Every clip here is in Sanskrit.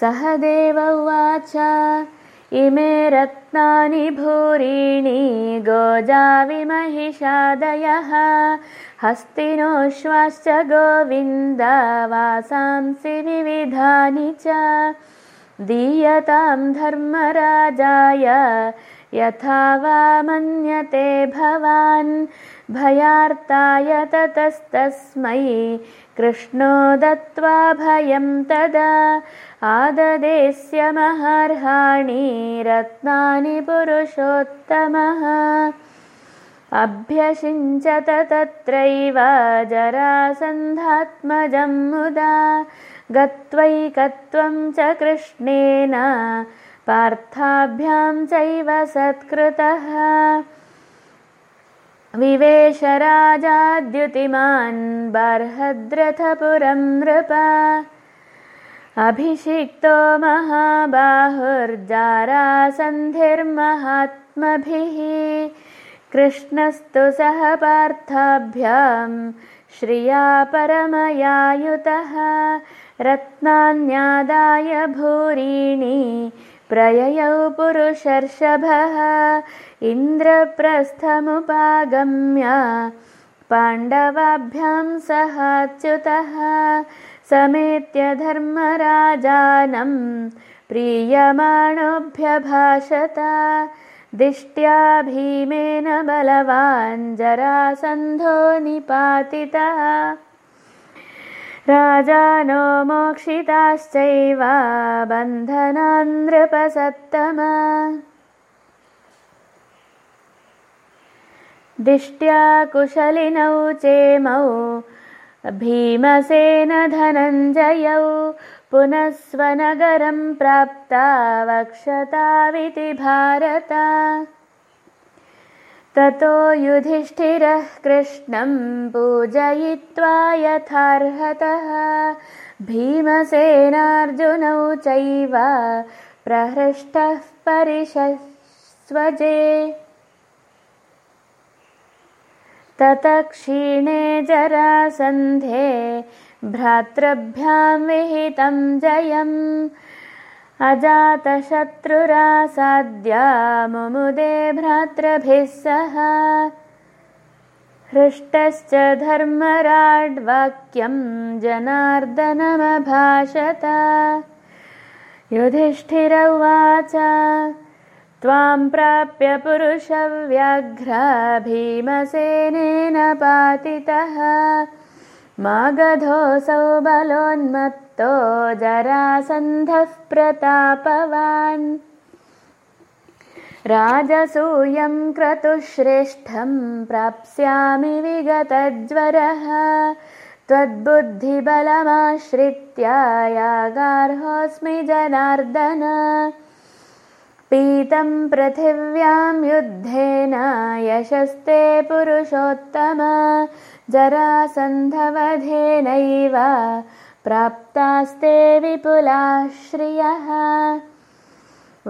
सहदेव उवाच। इमे रत्नानि भूरीणि गोजाविमहिषादयः हस्तिनोश्वाश्च गोविन्दवासांसि विविधानि च। दीयतां धर्मराजाय यथा वा मन्यते भवान् भयार्ताय ततस्तस्मै। कृष्णो दत्त्वा भयं तदा आददेश्यमहर्हाणि रत्नानि पुरुषोत्तमः। अभ्यषिञ्चत तत्रैव जरासन्धात्मजं मुदा गत्वैकत्वं च कृष्णेन पार्थाभ्यां चैव सत्कृतः। विवेशराजाद्युतिमान् बर्हद्रथपुरं नृप। अभिषिक्तो महाबाहुर्जारासन्धिर्महात्मभिः। कृष्णस्तु सह पार्थाभ्यां श्रिया परमयायुतः। रत्नान्यादाय भूरीणि प्रययौ पुरुषर्षभः इन्द्रप्रस्थमुपागम्य पाण्डवाभ्यां सहाच्युतः समेत्य धर्मराजानं प्रीयमाणोऽभ्यभाषत दिष्ट्या भीमेन बलवान् जरासन्धो निपातितः राजानो मोक्षिताश्चैव बन्धनान्नृपसत्तम दिष्ट्या कुशलिनौ चेमौ भीमसेन धनञ्जयौ पुनः स्वनगरं प्राप्ता वक्षताविति भारत ततो युधिष्ठिरः कृष्णं पूजयित्वा यथार्हतः। भीमसेनार्जुनौ चैव प्रहृष्टः परिशस्वजे ततः क्षीणे जरासन्धे भ्रातृभ्यां विहितं जयम् अजातशत्रुरासाद्या मुमुदे भ्रातृभिः सह। हृष्टश्च धर्मराड्वाक्यं जनार्दनमभाषत। युधिष्ठिर उवाच त्वां प्राप्य पुरुषव्याघ्र भीमसेनेन पातितः मागधोऽसौ बलोन्मत्तो जरासन्धः प्रतापवान्। राजसूयं क्रतुश्रेष्ठं प्राप्स्यामि विगतज्वरः। त्वद्बुद्धिबलमाश्रित्य यागार्होऽस्मि जनार्दन पीतं पृथिव्यां युद्धेन यशस्ते पुरुषोत्तम जरासन्धवधेनैव प्राप्तास्ते विपुलाः श्रियः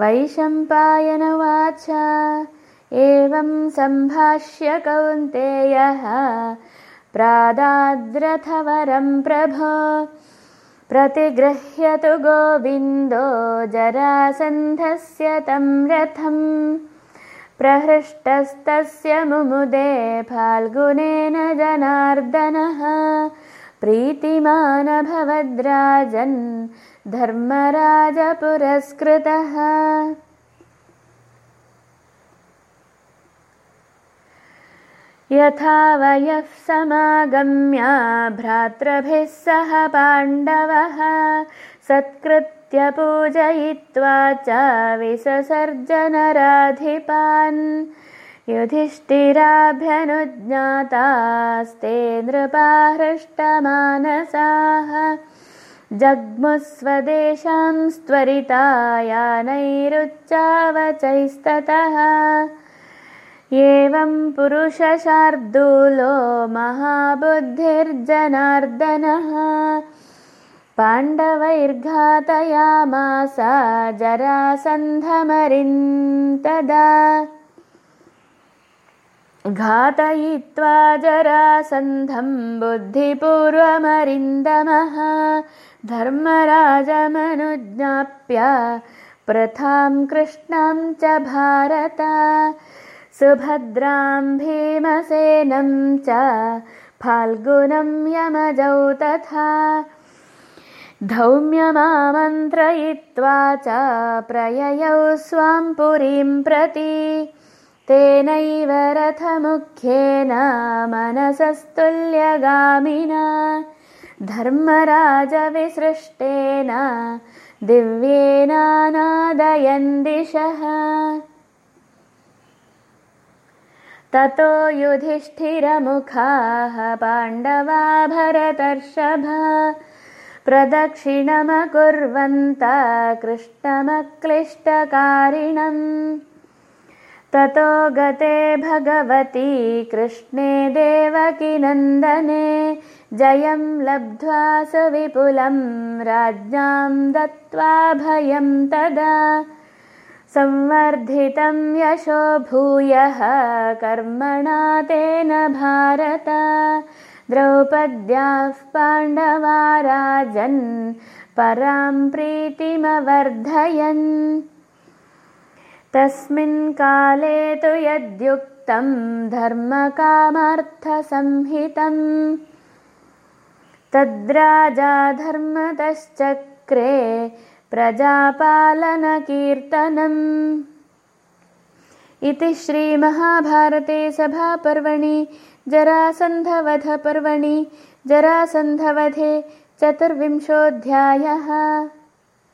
वैशम्पायनवाच एवं सम्भाष्य कौन्तेयः प्रादाद्रथवरं प्रभो प्रतिगृह्यतु गोविन्दो जरासन्धस्य तं रथम्। प्रहृष्टस्तस्य मुमुदे फाल्गुनेन जनार्दनः। प्रीतिमानभवद्राजन् धर्मराजपुरस्कृतः यथा वयः समागम्य भ्रातृभिः सह पाण्डवः सत्कृत्य पूजयित्वा च विससर्जनराधिपान्। युधिष्ठिराभ्यनुज्ञातास्ते नृपाहृष्टमानसाः। जग्मुस्वदेशां स्त्वरितायानैरुच्चावचैस्ततः एवं पुरुषशार्दूलो महाबुद्धिर्जनार्दनः। पाण्डवैर्घातयामास जरासन्धमरिन्तदा। घातयित्वा जरासन्धं बुद्धिपूर्वमरिन्दमः। धर्मराजमनुज्ञाप्य प्रथां कृष्णं च भारत सुभद्रां भीमसेनं च फाल्गुनं यमजौ तथा धौम्यमामन्त्रयित्वा च प्रययौ स्वां पुरीं प्रति तेनैव रथमुख्येन मनसस्तुल्यगामिना धर्मराजविसृष्टेन दिव्येनानादयन् दिशः ततो युधिष्ठिरमुखाः पाण्डवा भरतर्षभ प्रदक्षिणमकुर्वन्त कृष्णमक्लिष्टकारिणम्। ततो गते भगवती कृष्णे देवकिनन्दने जयं लब्ध्वा सुविपुलं राज्ञां दत्त्वा भयं तदा संवर्धितं यशो भूयः कर्मणा तेन भारत। द्रौपद्याः पाण्डवा राजन् परां प्रीतिमवर्धयन्। तस्मिन् काले तु यद्युक्तं धर्मकामार्थसंहितम् तद्राजा धर्मतश्चक्रे प्रजापालनकीर्तनम्। इति श्रीमहाभारते सभापर्वणि जरासन्धवधपर्वणि जरासन्धवधे चतुर्विंशोऽध्यायः